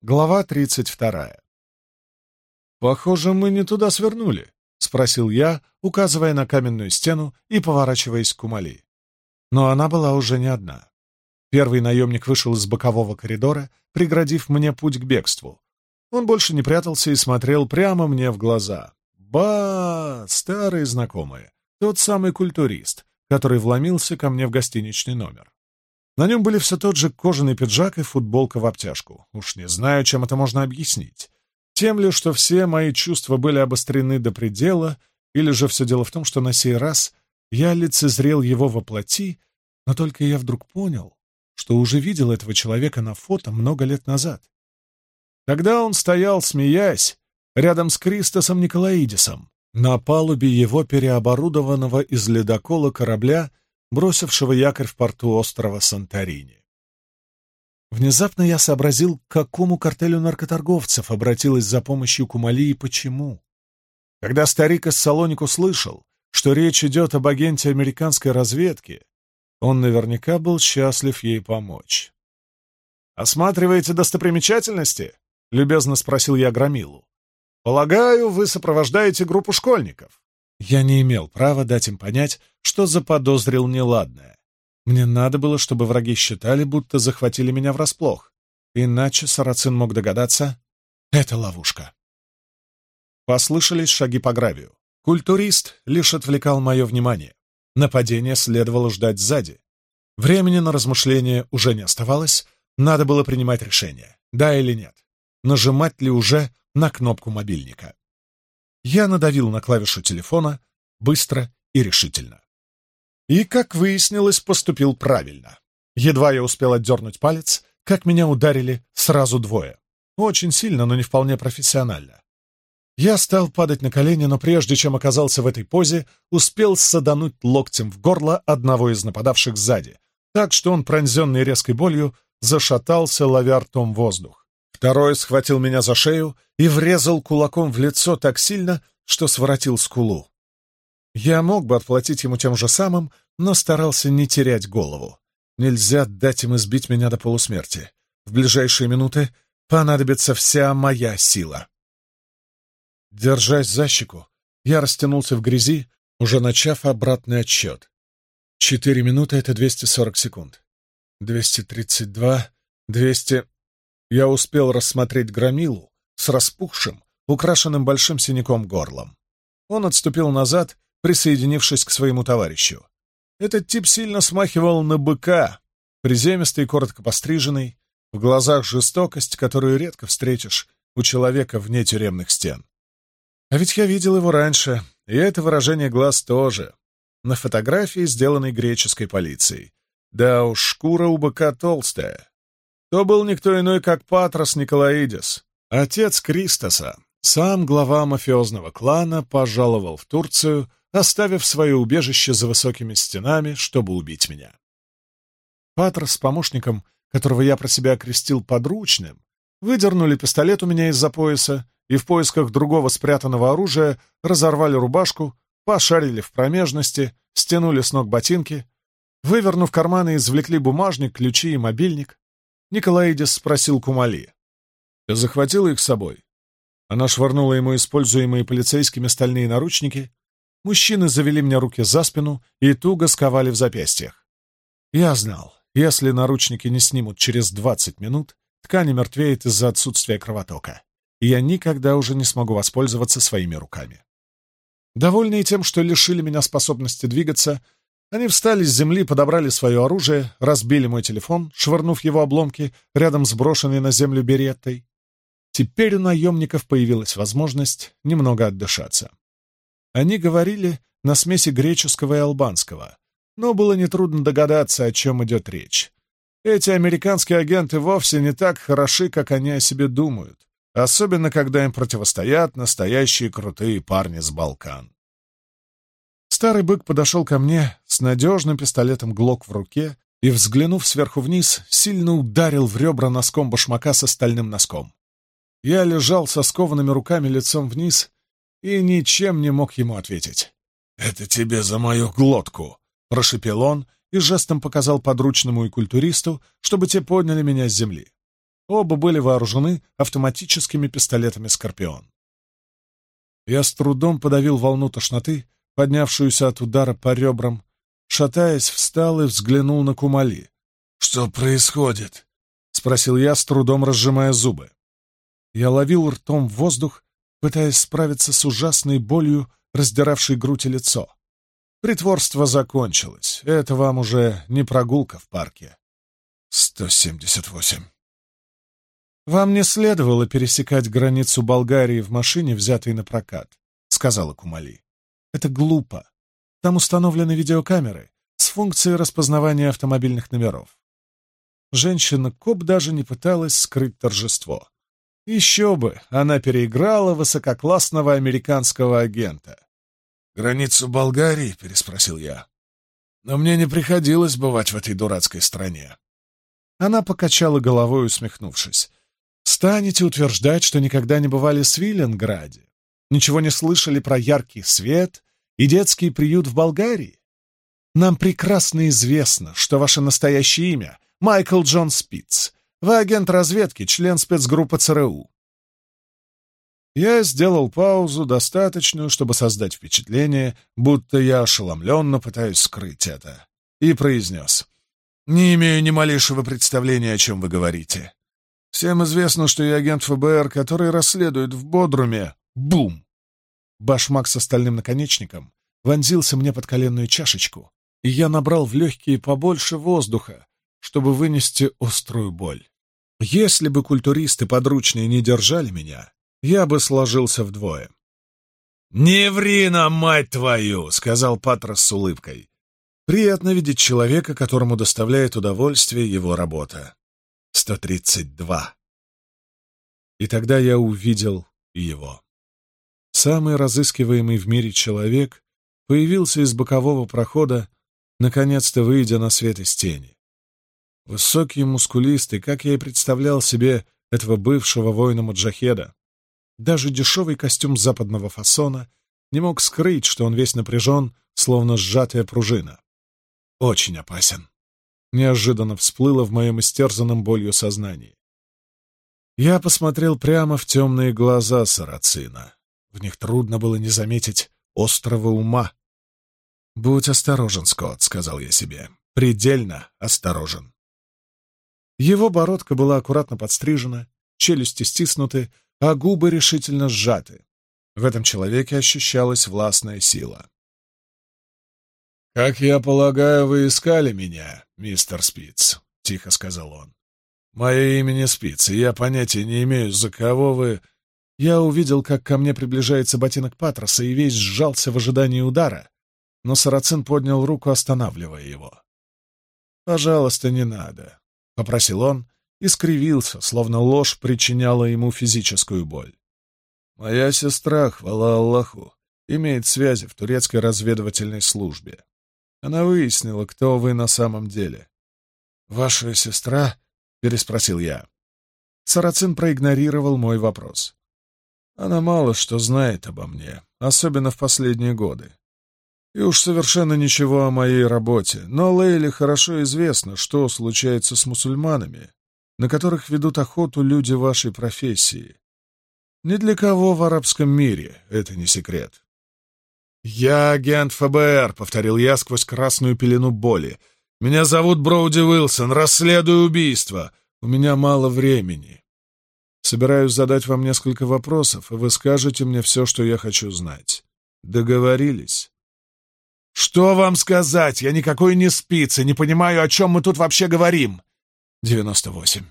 Глава 32. «Похоже, мы не туда свернули», — спросил я, указывая на каменную стену и поворачиваясь к Умали. Но она была уже не одна. Первый наемник вышел из бокового коридора, преградив мне путь к бегству. Он больше не прятался и смотрел прямо мне в глаза. Ба! Старые знакомые. Тот самый культурист, который вломился ко мне в гостиничный номер. На нем были все тот же кожаный пиджак и футболка в обтяжку. Уж не знаю, чем это можно объяснить. Тем ли, что все мои чувства были обострены до предела, или же все дело в том, что на сей раз я лицезрел его во плоти, но только я вдруг понял, что уже видел этого человека на фото много лет назад. Тогда он стоял, смеясь, рядом с Кристосом Николаидисом, на палубе его переоборудованного из ледокола корабля — бросившего якорь в порту острова Санторини. Внезапно я сообразил, к какому картелю наркоторговцев обратилась за помощью Кумали и почему. Когда старик из Салоник услышал, что речь идет об агенте американской разведки, он наверняка был счастлив ей помочь. «Осматриваете достопримечательности?» — любезно спросил я Громилу. «Полагаю, вы сопровождаете группу школьников». Я не имел права дать им понять, что заподозрил неладное. Мне надо было, чтобы враги считали, будто захватили меня врасплох. Иначе Сарацин мог догадаться — это ловушка. Послышались шаги по гравию. Культурист лишь отвлекал мое внимание. Нападение следовало ждать сзади. Времени на размышления уже не оставалось, надо было принимать решение, да или нет. Нажимать ли уже на кнопку мобильника. Я надавил на клавишу телефона быстро и решительно. И, как выяснилось, поступил правильно. Едва я успел отдернуть палец, как меня ударили сразу двое. Очень сильно, но не вполне профессионально. Я стал падать на колени, но прежде чем оказался в этой позе, успел садануть локтем в горло одного из нападавших сзади, так что он, пронзенный резкой болью, зашатался, ловя ртом воздух. Второй схватил меня за шею и врезал кулаком в лицо так сильно, что своротил скулу. Я мог бы отплатить ему тем же самым, но старался не терять голову. Нельзя дать им избить меня до полусмерти. В ближайшие минуты понадобится вся моя сила. Держась за щеку, я растянулся в грязи, уже начав обратный отсчет. Четыре минуты — это 240 секунд. 232, 200... Я успел рассмотреть громилу с распухшим, украшенным большим синяком горлом. Он отступил назад, присоединившись к своему товарищу. Этот тип сильно смахивал на быка, приземистый, коротко постриженный, в глазах жестокость, которую редко встретишь у человека вне тюремных стен. А ведь я видел его раньше, и это выражение глаз тоже. На фотографии, сделанной греческой полицией. Да уж, шкура у быка толстая. То был никто иной, как Патрос Николаидис, отец Кристоса. Сам глава мафиозного клана пожаловал в Турцию, оставив свое убежище за высокими стенами, чтобы убить меня. Патрос с помощником, которого я про себя окрестил подручным, выдернули пистолет у меня из-за пояса и в поисках другого спрятанного оружия разорвали рубашку, пошарили в промежности, стянули с ног ботинки, вывернув карманы, извлекли бумажник, ключи и мобильник, Николаидис спросил Кумали. Я захватил их с собой?» Она швырнула ему используемые полицейскими стальные наручники. Мужчины завели мне руки за спину и туго сковали в запястьях. Я знал, если наручники не снимут через 20 минут, ткань мертвеет из-за отсутствия кровотока, и я никогда уже не смогу воспользоваться своими руками. Довольные тем, что лишили меня способности двигаться, они встали с земли, подобрали свое оружие, разбили мой телефон, швырнув его обломки рядом с брошенной на землю береттой. Теперь у наемников появилась возможность немного отдышаться. Они говорили на смеси греческого и албанского, но было нетрудно догадаться, о чем идет речь. Эти американские агенты вовсе не так хороши, как они о себе думают, особенно когда им противостоят настоящие крутые парни с Балкан. Старый бык подошел ко мне с надежным пистолетом Глок в руке и, взглянув сверху вниз, сильно ударил в ребра носком башмака со стальным носком. Я лежал со скованными руками лицом вниз и ничем не мог ему ответить. «Это тебе за мою глотку!» — прошепел он и жестом показал подручному и культуристу, чтобы те подняли меня с земли. Оба были вооружены автоматическими пистолетами «Скорпион». Я с трудом подавил волну тошноты, Поднявшуюся от удара по ребрам, шатаясь, встал и взглянул на Кумали. «Что происходит?» — спросил я, с трудом разжимая зубы. Я ловил ртом в воздух, пытаясь справиться с ужасной болью, раздиравшей грудь и лицо. Притворство закончилось. Это вам уже не прогулка в парке. 178. «Вам не следовало пересекать границу Болгарии в машине, взятой на прокат», — сказала Кумали. Это глупо. Там установлены видеокамеры с функцией распознавания автомобильных номеров. Женщина-коп даже не пыталась скрыть торжество. Еще бы, она переиграла высококлассного американского агента. «Границу Болгарии?» — переспросил я. «Но мне не приходилось бывать в этой дурацкой стране». Она покачала головой, усмехнувшись. «Станете утверждать, что никогда не бывали в Свиленграде? ничего не слышали про яркий свет и детский приют в Болгарии? Нам прекрасно известно, что ваше настоящее имя — Майкл Джон Спиц. Вы агент разведки, член спецгруппы ЦРУ. Я сделал паузу, достаточную, чтобы создать впечатление, будто я ошеломленно пытаюсь скрыть это, и произнес. «Не имею ни малейшего представления, о чем вы говорите. Всем известно, что я агент ФБР, который расследует в Бодруме Бум! Башмак с остальным наконечником вонзился мне под коленную чашечку, и я набрал в легкие побольше воздуха, чтобы вынести острую боль. Если бы культуристы подручные не держали меня, я бы сложился вдвое. «Не ври нам, мать твою!» — сказал Патрос с улыбкой. «Приятно видеть человека, которому доставляет удовольствие его работа. 132». И тогда я увидел его. Самый разыскиваемый в мире человек появился из бокового прохода, наконец-то выйдя на свет из тени. Высокий, мускулистый, как я и представлял себе этого бывшего воина-маджахеда, даже дешевый костюм западного фасона не мог скрыть, что он весь напряжен, словно сжатая пружина. «Очень опасен», — неожиданно всплыло в моем истерзанном болью сознании. Я посмотрел прямо в темные глаза Сарацина. В них трудно было не заметить острого ума. «Будь осторожен, Скотт», — сказал я себе. «Предельно осторожен». Его бородка была аккуратно подстрижена, челюсти стиснуты, а губы решительно сжаты. В этом человеке ощущалась властная сила. «Как я полагаю, вы искали меня, мистер Спиц», — тихо сказал он. «Мое имя не Спиц, и я понятия не имею, за кого вы я увидел, как ко мне приближается ботинок Патроса и весь сжался в ожидании удара, но Сарацин поднял руку, останавливая его. «Пожалуйста, не надо», — попросил он и скривился, словно ложь причиняла ему физическую боль. «Моя сестра, хвала Аллаху, имеет связи в турецкой разведывательной службе. Она выяснила, кто вы на самом деле». «Ваша сестра?» — переспросил я. Сарацин проигнорировал мой вопрос. Она мало что знает обо мне, особенно в последние годы. И уж совершенно ничего о моей работе, но Лейле хорошо известно, что случается с мусульманами, на которых ведут охоту люди вашей профессии. Ни для кого в арабском мире это не секрет. «Я агент ФБР», — повторил я сквозь красную пелену боли. «Меня зовут Броуди Уилсон, расследую убийство. У меня мало времени». Собираюсь задать вам несколько вопросов, и вы скажете мне все, что я хочу знать. Договорились? Что вам сказать? Я никакой не спицы, не понимаю, о чем мы тут вообще говорим. Девяносто восемь.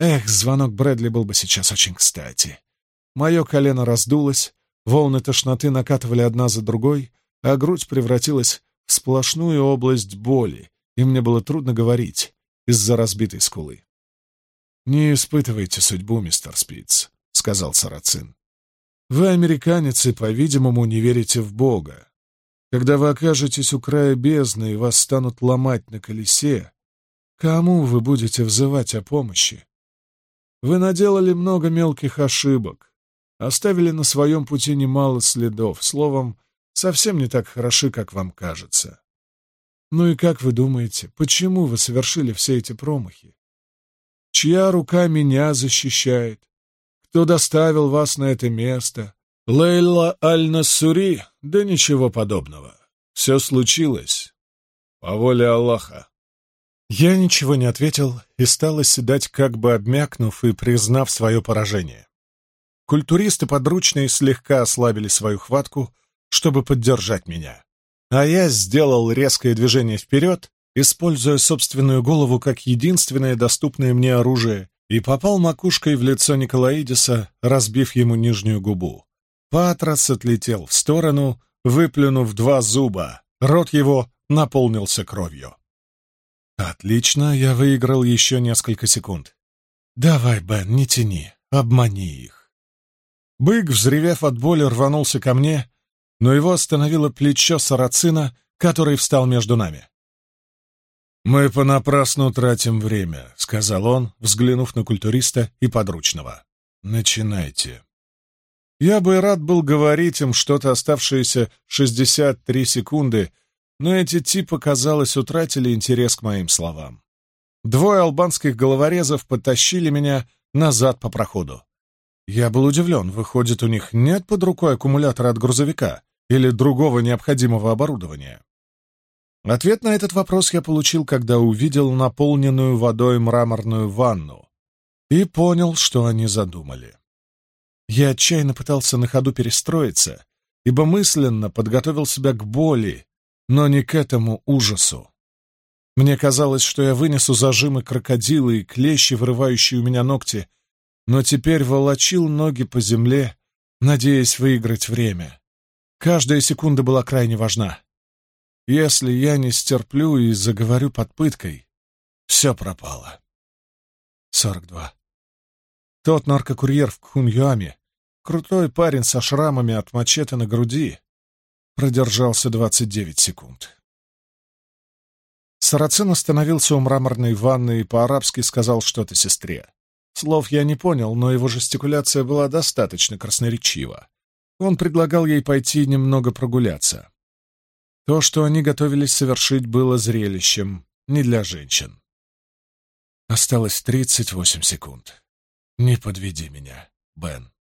Эх, звонок Брэдли был бы сейчас очень кстати. Мое колено раздулось, волны тошноты накатывали одна за другой, а грудь превратилась в сплошную область боли, и мне было трудно говорить из-за разбитой скулы. «Не испытывайте судьбу, мистер Спиц», — сказал Сарацин. «Вы, американец, и, по-видимому, не верите в Бога. Когда вы окажетесь у края бездны и вас станут ломать на колесе, кому вы будете взывать о помощи? Вы наделали много мелких ошибок, оставили на своем пути немало следов, словом, совсем не так хороши, как вам кажется. Ну и как вы думаете, почему вы совершили все эти промахи? чья рука меня защищает, кто доставил вас на это место. Лейла Аль-Насури, да ничего подобного. Все случилось по воле Аллаха. Я ничего не ответил и стал оседать, как бы обмякнув и признав свое поражение. Культуристы подручные слегка ослабили свою хватку, чтобы поддержать меня. А я сделал резкое движение вперед используя собственную голову как единственное доступное мне оружие, и попал макушкой в лицо Николаидиса, разбив ему нижнюю губу. Патрос отлетел в сторону, выплюнув два зуба. Рот его наполнился кровью. «Отлично, я выиграл еще несколько секунд. Давай, Бен, не тяни, обмани их». Бык, взревев от боли, рванулся ко мне, но его остановило плечо сарацина, который встал между нами. «Мы понапрасну тратим время», — сказал он, взглянув на культуриста и подручного. «Начинайте». Я бы рад был говорить им что-то оставшиеся 63 секунды, но эти типы, казалось, утратили интерес к моим словам. Двое албанских головорезов потащили меня назад по проходу. Я был удивлен, выходит, у них нет под рукой аккумулятора от грузовика или другого необходимого оборудования. Ответ на этот вопрос я получил, когда увидел наполненную водой мраморную ванну и понял, что они задумали. Я отчаянно пытался на ходу перестроиться, ибо мысленно подготовил себя к боли, но не к этому ужасу. Мне казалось, что я вынесу зажимы крокодила и клещи, вырывающие у меня ногти, но теперь волочил ноги по земле, надеясь выиграть время. Каждая секунда была крайне важна. Если я не стерплю и заговорю под пыткой, все пропало. 42. Тот наркокурьер в Кхуньюаме, крутой парень со шрамами от мачете на груди, продержался 29 секунд. Сарацин остановился у мраморной ванны и по-арабски сказал что-то сестре. Слов я не понял, но его жестикуляция была достаточно красноречива. Он предлагал ей пойти немного прогуляться. То, что они готовились совершить, было зрелищем, не для женщин. Осталось тридцать восемь секунд. Не подведи меня, Бен.